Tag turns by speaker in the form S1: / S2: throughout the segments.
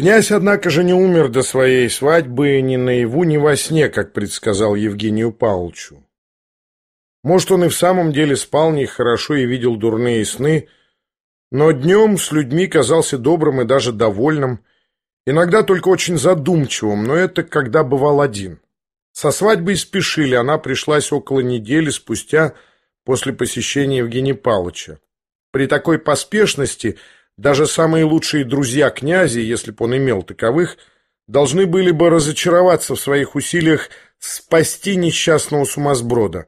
S1: Князь, однако же, не умер до своей свадьбы ни наяву, ни во сне, как предсказал Евгению Павловичу. Может, он и в самом деле спал нехорошо и видел дурные сны, но днем с людьми казался добрым и даже довольным, иногда только очень задумчивым, но это когда бывал один. Со свадьбой спешили, она пришлась около недели спустя после посещения Евгения Павловича. При такой поспешности даже самые лучшие друзья князя, если бы он имел таковых, должны были бы разочароваться в своих усилиях спасти несчастного сумасброда.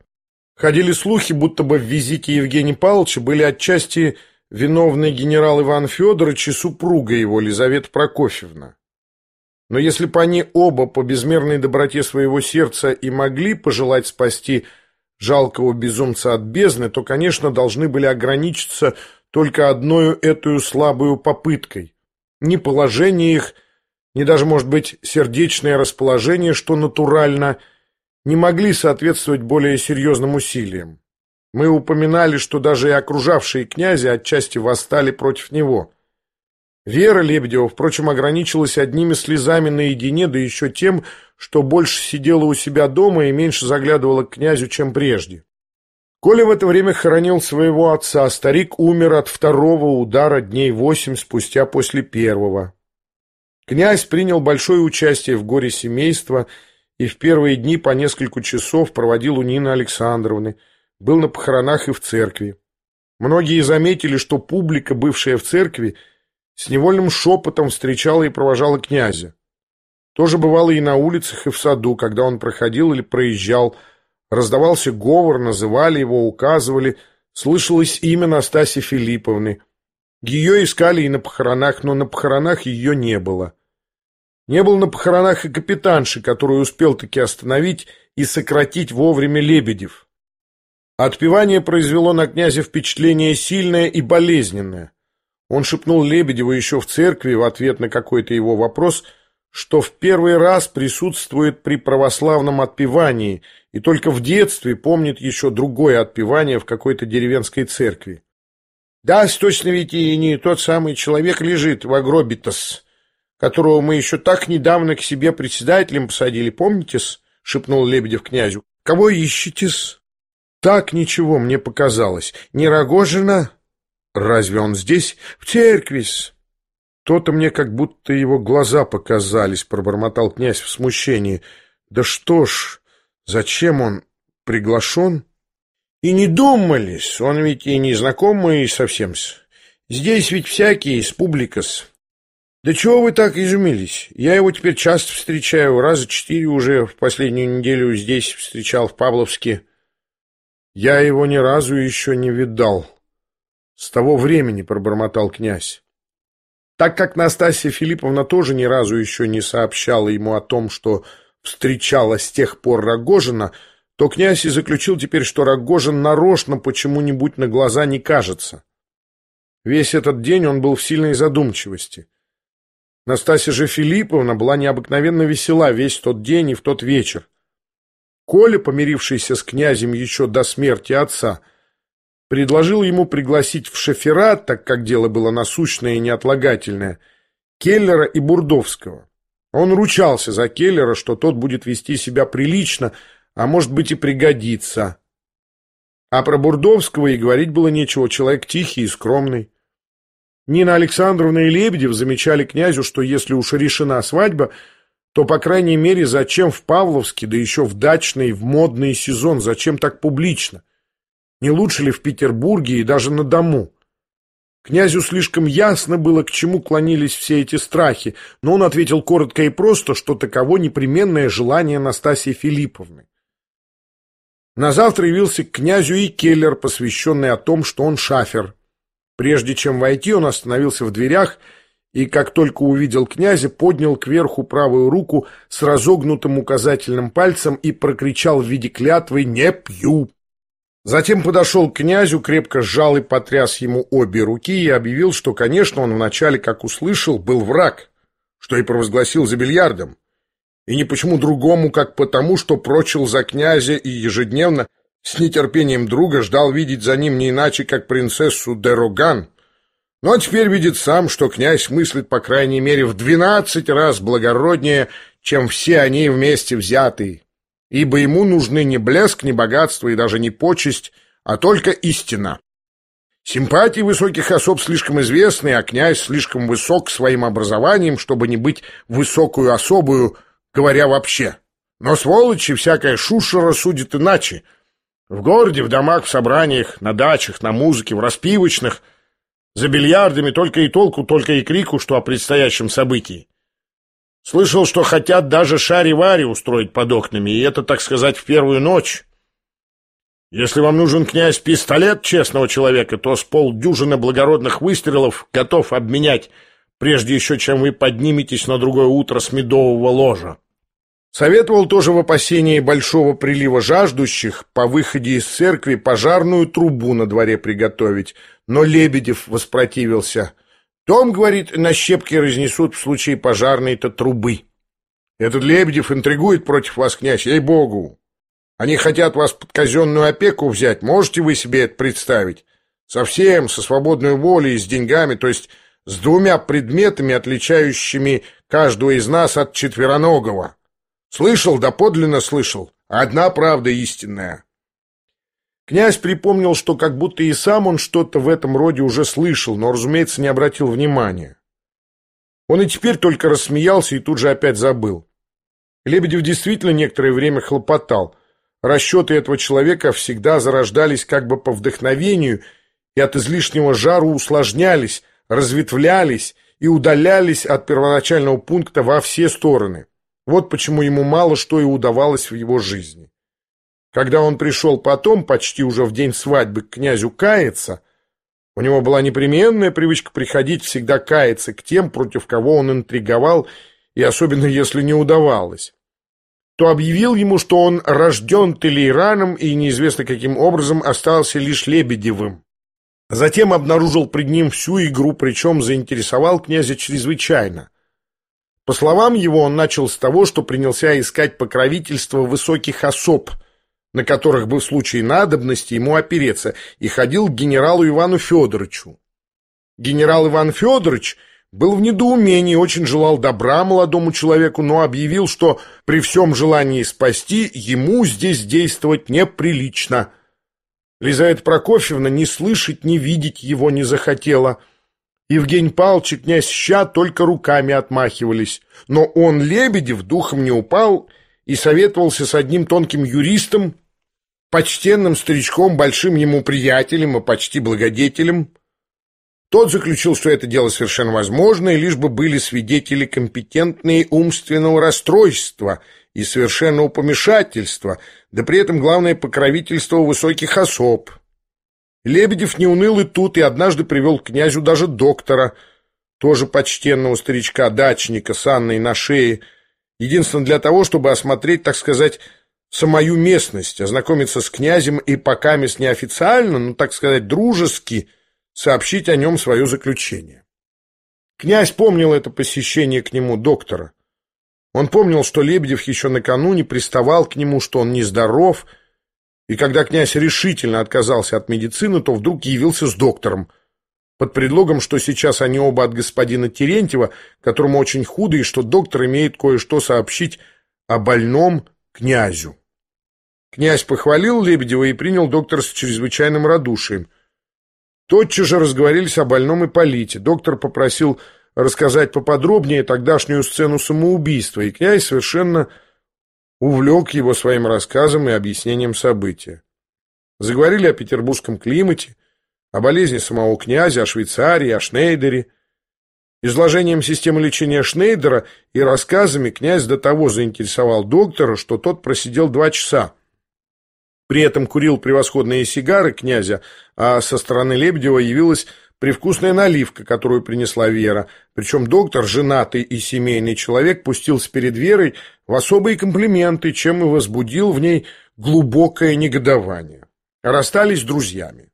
S1: Ходили слухи, будто бы в визите Евгения Павловича были отчасти виновны генерал Иван Федорович и супруга его, Лизавета Прокофьевна. Но если бы они оба по безмерной доброте своего сердца и могли пожелать спасти жалкого безумца от бездны, то, конечно, должны были ограничиться только одной эту слабую попыткой. Ни положение их, ни даже, может быть, сердечное расположение, что натурально – не могли соответствовать более серьезным усилиям. Мы упоминали, что даже и окружавшие князя отчасти восстали против него. Вера Лебедева, впрочем, ограничилась одними слезами наедине, да еще тем, что больше сидела у себя дома и меньше заглядывала к князю, чем прежде. Коля в это время хоронил своего отца. Старик умер от второго удара дней восемь спустя после первого. Князь принял большое участие в горе семейства и в первые дни по несколько часов проводил у Нины Александровны, был на похоронах и в церкви. Многие заметили, что публика, бывшая в церкви, с невольным шепотом встречала и провожала князя. Тоже бывало и на улицах, и в саду, когда он проходил или проезжал. Раздавался говор, называли его, указывали. Слышалось имя Настасьи Филипповны. Ее искали и на похоронах, но на похоронах ее не было. Не был на похоронах и капитанши, который успел таки остановить и сократить вовремя Лебедев. Отпевание произвело на князя впечатление сильное и болезненное. Он шепнул Лебедеву еще в церкви в ответ на какой-то его вопрос, что в первый раз присутствует при православном отпевании и только в детстве помнит еще другое отпевание в какой-то деревенской церкви. «Да, точно ведь и не тот самый человек лежит в агробитас», которого мы еще так недавно к себе председателем посадили, помните-с? — шепнул Лебедев князю. — Кого ищете-с? — Так ничего мне показалось. Не Рогожина? — Разве он здесь? — В церкви-с. То-то мне как будто его глаза показались, — пробормотал князь в смущении. — Да что ж, зачем он приглашен? — И не думались, он ведь и не знакомый совсем-с. Здесь ведь всякие из публикас. «Да чего вы так изумились? Я его теперь часто встречаю, раза четыре уже в последнюю неделю здесь встречал, в Павловске. Я его ни разу еще не видал. С того времени пробормотал князь. Так как Настасья Филипповна тоже ни разу еще не сообщала ему о том, что встречала с тех пор Рогожина, то князь и заключил теперь, что Рогожин нарочно почему-нибудь на глаза не кажется. Весь этот день он был в сильной задумчивости. Настасья же Филипповна была необыкновенно весела весь тот день и в тот вечер. Коля, помирившийся с князем еще до смерти отца, предложил ему пригласить в шофера, так как дело было насущное и неотлагательное, Келлера и Бурдовского. Он ручался за Келлера, что тот будет вести себя прилично, а может быть и пригодится. А про Бурдовского и говорить было нечего, человек тихий и скромный. Нина Александровна и Лебедев замечали князю, что если уж решена свадьба, то, по крайней мере, зачем в Павловске, да еще в дачный, в модный сезон, зачем так публично? Не лучше ли в Петербурге и даже на дому? Князю слишком ясно было, к чему клонились все эти страхи, но он ответил коротко и просто, что таково непременное желание Настасьи Филипповны. На завтра явился к князю и Келлер, посвященный о том, что он шафер, Прежде чем войти, он остановился в дверях и, как только увидел князя, поднял кверху правую руку с разогнутым указательным пальцем и прокричал в виде клятвы «Не пью!». Затем подошел к князю, крепко сжал и потряс ему обе руки и объявил, что, конечно, он вначале, как услышал, был враг, что и провозгласил за бильярдом. И не почему другому, как потому, что прочил за князя и ежедневно с нетерпением друга ждал видеть за ним не иначе, как принцессу Дероган, Но теперь видит сам, что князь мыслит, по крайней мере, в двенадцать раз благороднее, чем все они вместе взятые, ибо ему нужны не блеск, не богатство и даже не почесть, а только истина. Симпатии высоких особ слишком известны, а князь слишком высок своим образованием, чтобы не быть высокую особую, говоря вообще. Но сволочи всякая шушера судит иначе. В городе, в домах, в собраниях, на дачах, на музыке, в распивочных, за бильярдами только и толку, только и крику, что о предстоящем событии. Слышал, что хотят даже шари-вари устроить под окнами, и это, так сказать, в первую ночь. Если вам нужен князь пистолет честного человека, то с полдюжины благородных выстрелов готов обменять, прежде еще чем вы подниметесь на другое утро с медового ложа. Советовал тоже в опасении большого прилива жаждущих по выходе из церкви пожарную трубу на дворе приготовить, но Лебедев воспротивился. Том, говорит, на щепки разнесут в случае пожарной-то трубы. Этот Лебедев интригует против вас, князь, ей-богу. Они хотят вас под казенную опеку взять. Можете вы себе это представить? Совсем, со свободной волей, с деньгами, то есть с двумя предметами, отличающими каждого из нас от четвероногого. Слышал, да подлинно слышал. Одна правда истинная. Князь припомнил, что как будто и сам он что-то в этом роде уже слышал, но, разумеется, не обратил внимания. Он и теперь только рассмеялся и тут же опять забыл. Лебедев действительно некоторое время хлопотал – Расчеты этого человека всегда зарождались как бы по вдохновению и от излишнего жару усложнялись, разветвлялись и удалялись от первоначального пункта во все стороны. Вот почему ему мало что и удавалось в его жизни. Когда он пришел потом, почти уже в день свадьбы, к князю каяться, у него была непременная привычка приходить всегда каяться к тем, против кого он интриговал, и особенно если не удавалось то объявил ему, что он рожден Телейраном и неизвестно каким образом остался лишь Лебедевым. Затем обнаружил пред ним всю игру, причем заинтересовал князя чрезвычайно. По словам его, он начал с того, что принялся искать покровительство высоких особ, на которых бы в случае надобности ему опереться, и ходил к генералу Ивану Федоровичу. Генерал Иван Федорович – был в недоумении, очень желал добра молодому человеку, но объявил, что при всем желании спасти ему здесь действовать неприлично. Лизавета Прокофьевна ни слышать, ни видеть его не захотела. Евгений Павлович и князь Ща только руками отмахивались, но он, Лебедев, духом не упал и советовался с одним тонким юристом, почтенным старичком, большим ему приятелем и почти благодетелем, тот заключил, что это дело совершенно возможно, и лишь бы были свидетели компетентные умственного расстройства и совершенного помешательства, да при этом главное покровительство высоких особ. Лебедев не уныл и тут, и однажды привел к князю даже доктора, тоже почтенного старичка-дачника с Анной на шее, единственно для того, чтобы осмотреть, так сказать, самую местность, ознакомиться с князем и пока с неофициально, но, так сказать, дружески – сообщить о нем свое заключение. Князь помнил это посещение к нему доктора. Он помнил, что Лебедев еще накануне приставал к нему, что он нездоров, и когда князь решительно отказался от медицины, то вдруг явился с доктором, под предлогом, что сейчас они оба от господина Терентьева, которому очень худо, и что доктор имеет кое-что сообщить о больном князю. Князь похвалил Лебедева и принял доктора с чрезвычайным радушием – Тотчас же разговорились о больном Ипполите. Доктор попросил рассказать поподробнее тогдашнюю сцену самоубийства, и князь совершенно увлек его своим рассказом и объяснением события. Заговорили о петербургском климате, о болезни самого князя, о Швейцарии, о Шнейдере. Изложением системы лечения Шнейдера и рассказами князь до того заинтересовал доктора, что тот просидел два часа, при этом курил превосходные сигары князя, а со стороны Лебедева явилась привкусная наливка, которую принесла Вера. Причем доктор, женатый и семейный человек, пустился перед Верой в особые комплименты, чем и возбудил в ней глубокое негодование. Расстались друзьями.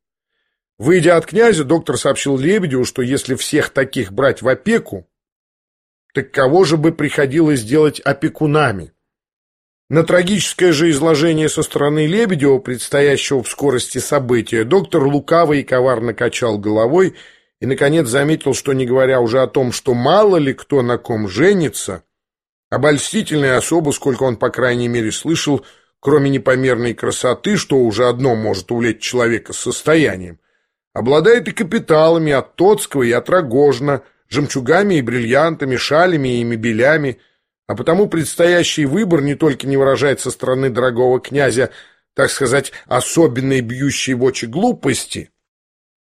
S1: Выйдя от князя, доктор сообщил Лебедеву, что если всех таких брать в опеку, так кого же бы приходилось делать опекунами? На трагическое же изложение со стороны Лебедева, предстоящего в скорости события, доктор лукаво и коварно качал головой и, наконец, заметил, что, не говоря уже о том, что мало ли кто на ком женится, обольстительная особа, сколько он, по крайней мере, слышал, кроме непомерной красоты, что уже одно может увлечь человека состоянием, обладает и капиталами от Тоцкого и от Рогожна, жемчугами и бриллиантами, шалями и мебелями, а потому предстоящий выбор не только не выражает со стороны дорогого князя, так сказать, особенной бьющей в очи глупости,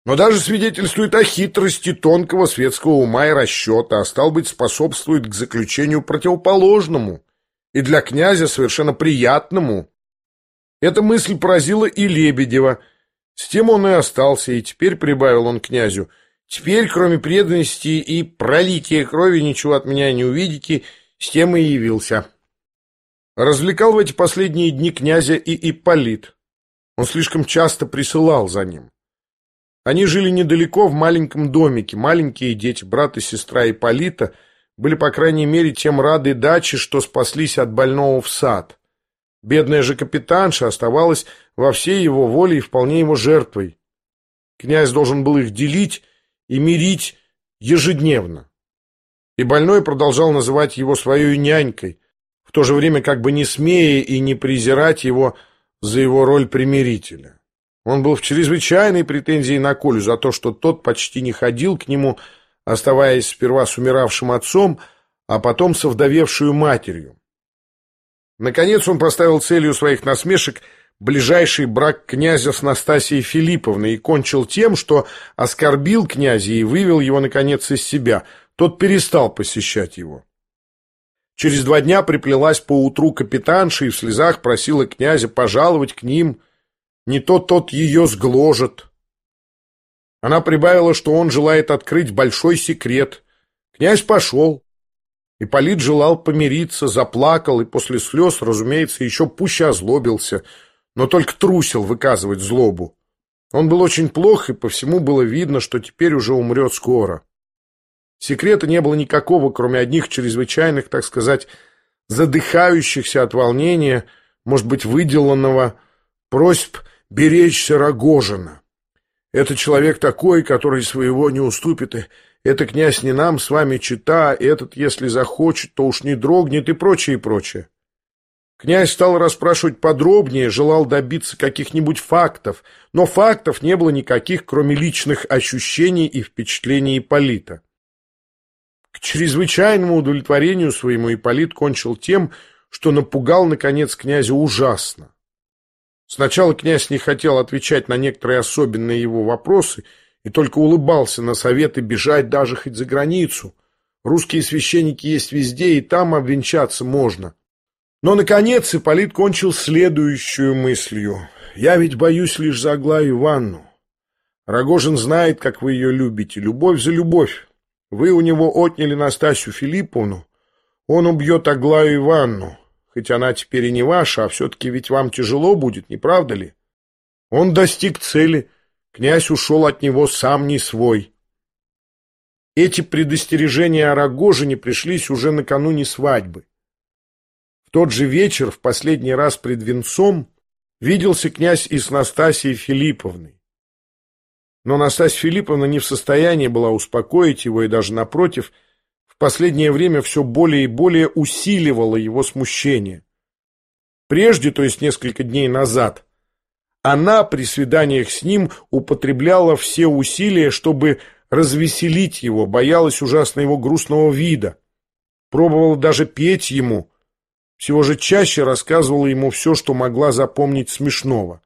S1: но даже свидетельствует о хитрости тонкого светского ума и расчета, а стал быть, способствует к заключению противоположному и для князя совершенно приятному. Эта мысль поразила и Лебедева. С тем он и остался, и теперь прибавил он князю. Теперь, кроме преданности и пролития крови, ничего от меня не увидите, с тем и явился. Развлекал в эти последние дни князя и Ипполит. Он слишком часто присылал за ним. Они жили недалеко, в маленьком домике. Маленькие дети, брат и сестра Ипполита, были, по крайней мере, тем рады даче, что спаслись от больного в сад. Бедная же капитанша оставалась во всей его воле и вполне его жертвой. Князь должен был их делить и мирить ежедневно. И больной продолжал называть его своей нянькой, в то же время как бы не смея и не презирать его за его роль примирителя. Он был в чрезвычайной претензии на Колю за то, что тот почти не ходил к нему, оставаясь сперва с умиравшим отцом, а потом со вдовевшую матерью. Наконец он поставил целью своих насмешек ближайший брак князя с Настасией Филипповной и кончил тем, что оскорбил князя и вывел его, наконец, из себя. Тот перестал посещать его. Через два дня приплелась поутру капитанша и в слезах просила князя пожаловать к ним – не то тот ее сгложит. Она прибавила, что он желает открыть большой секрет. Князь пошел. Ипполит желал помириться, заплакал и после слез, разумеется, еще пуще озлобился, но только трусил выказывать злобу. Он был очень плох, и по всему было видно, что теперь уже умрет скоро. Секрета не было никакого, кроме одних чрезвычайных, так сказать, задыхающихся от волнения, может быть, выделанного просьб беречься Рогожина. Это человек такой, который своего не уступит, и это князь не нам с вами чита, этот, если захочет, то уж не дрогнет и прочее, и прочее. Князь стал расспрашивать подробнее, желал добиться каких-нибудь фактов, но фактов не было никаких, кроме личных ощущений и впечатлений Ипполита. К чрезвычайному удовлетворению своему Ипполит кончил тем, что напугал, наконец, князя ужасно. Сначала князь не хотел отвечать на некоторые особенные его вопросы и только улыбался на советы бежать даже хоть за границу. Русские священники есть везде, и там обвенчаться можно. Но, наконец, Ипполит кончил следующую мыслью. «Я ведь боюсь лишь за Аглаю Ивановну. Рогожин знает, как вы ее любите. Любовь за любовь. Вы у него отняли Настасью Филипповну. Он убьет Аглаю Ивановну. Хоть она теперь и не ваша, а все-таки ведь вам тяжело будет, не правда ли? Он достиг цели, князь ушел от него сам не свой. Эти предостережения о Рогожине пришлись уже накануне свадьбы. В тот же вечер, в последний раз пред венцом, виделся князь и с Настасьей Филипповной. Но Настасья Филипповна не в состоянии была успокоить его и даже напротив – в последнее время все более и более усиливало его смущение. Прежде, то есть несколько дней назад, она при свиданиях с ним употребляла все усилия, чтобы развеселить его, боялась ужасно его грустного вида, пробовала даже петь ему, всего же чаще рассказывала ему все, что могла запомнить смешного.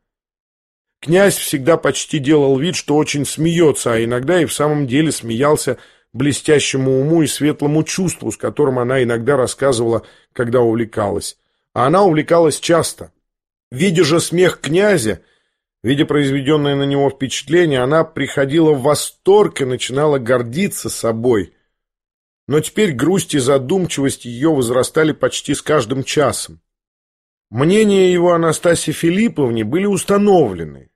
S1: Князь всегда почти делал вид, что очень смеется, а иногда и в самом деле смеялся блестящему уму и светлому чувству, с которым она иногда рассказывала, когда увлекалась. А она увлекалась часто. Видя же смех князя, видя произведенное на него впечатление, она приходила в восторг и начинала гордиться собой. Но теперь грусть и задумчивость ее возрастали почти с каждым часом. Мнения его Анастасии Филипповне были установлены.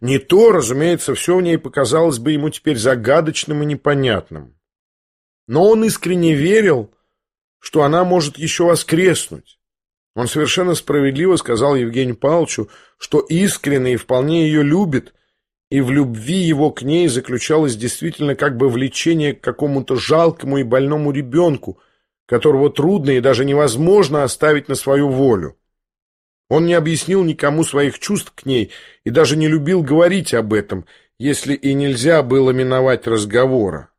S1: Не то, разумеется, все в ней показалось бы ему теперь загадочным и непонятным. Но он искренне верил, что она может еще воскреснуть. Он совершенно справедливо сказал Евгению Павловичу, что искренне и вполне ее любит, и в любви его к ней заключалось действительно как бы влечение к какому-то жалкому и больному ребенку, которого трудно и даже невозможно оставить на свою волю. Он не объяснил никому своих чувств к ней и даже не любил говорить об этом, если и нельзя было миновать разговора.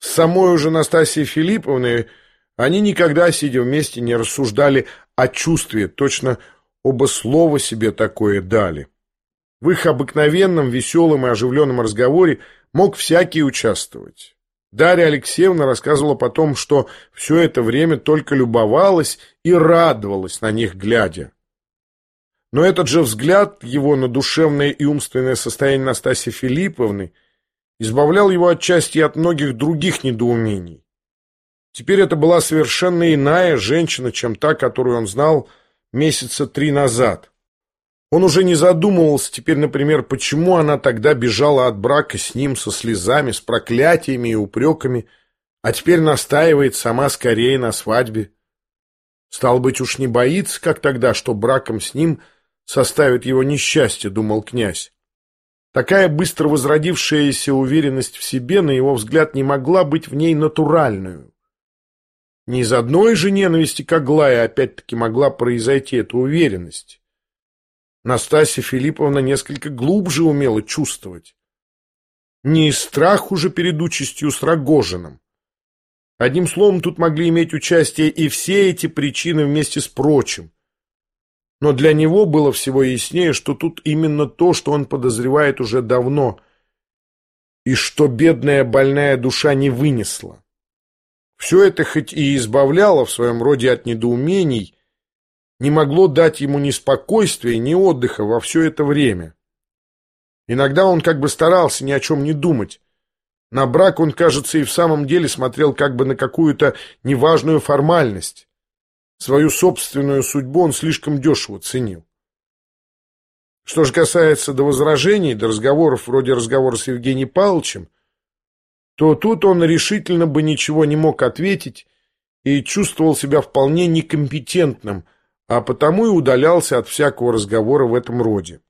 S1: С самой уже Настасьей Филипповной они никогда, сидя вместе, не рассуждали о чувстве, точно оба слова себе такое дали. В их обыкновенном, веселом и оживленном разговоре мог всякий участвовать. Дарья Алексеевна рассказывала потом, что все это время только любовалась и радовалась на них глядя. Но этот же взгляд его на душевное и умственное состояние Настасьи Филипповны избавлял его отчасти от многих других недоумений. Теперь это была совершенно иная женщина, чем та, которую он знал месяца три назад. Он уже не задумывался теперь, например, почему она тогда бежала от брака с ним со слезами, с проклятиями и упреками, а теперь настаивает сама скорее на свадьбе. Стал быть, уж не боится, как тогда, что браком с ним составит его несчастье, думал князь. Такая быстро возродившаяся уверенность в себе, на его взгляд, не могла быть в ней натуральную. Не из одной же ненависти к Аглае опять-таки могла произойти эта уверенность. Настасья Филипповна несколько глубже умела чувствовать. Не из страху же перед участью с Рогожиным. Одним словом, тут могли иметь участие и все эти причины вместе с прочим. Но для него было всего яснее, что тут именно то, что он подозревает уже давно, и что бедная больная душа не вынесла. Все это хоть и избавляло в своем роде от недоумений, не могло дать ему ни спокойствия, ни отдыха во все это время. Иногда он как бы старался ни о чем не думать. На брак он, кажется, и в самом деле смотрел как бы на какую-то неважную формальность. Свою собственную судьбу он слишком дешево ценил. Что же касается до возражений, до разговоров вроде разговора с Евгением Павловичем, то тут он решительно бы ничего не мог ответить и чувствовал себя вполне некомпетентным – а потому и удалялся от всякого разговора в этом роде.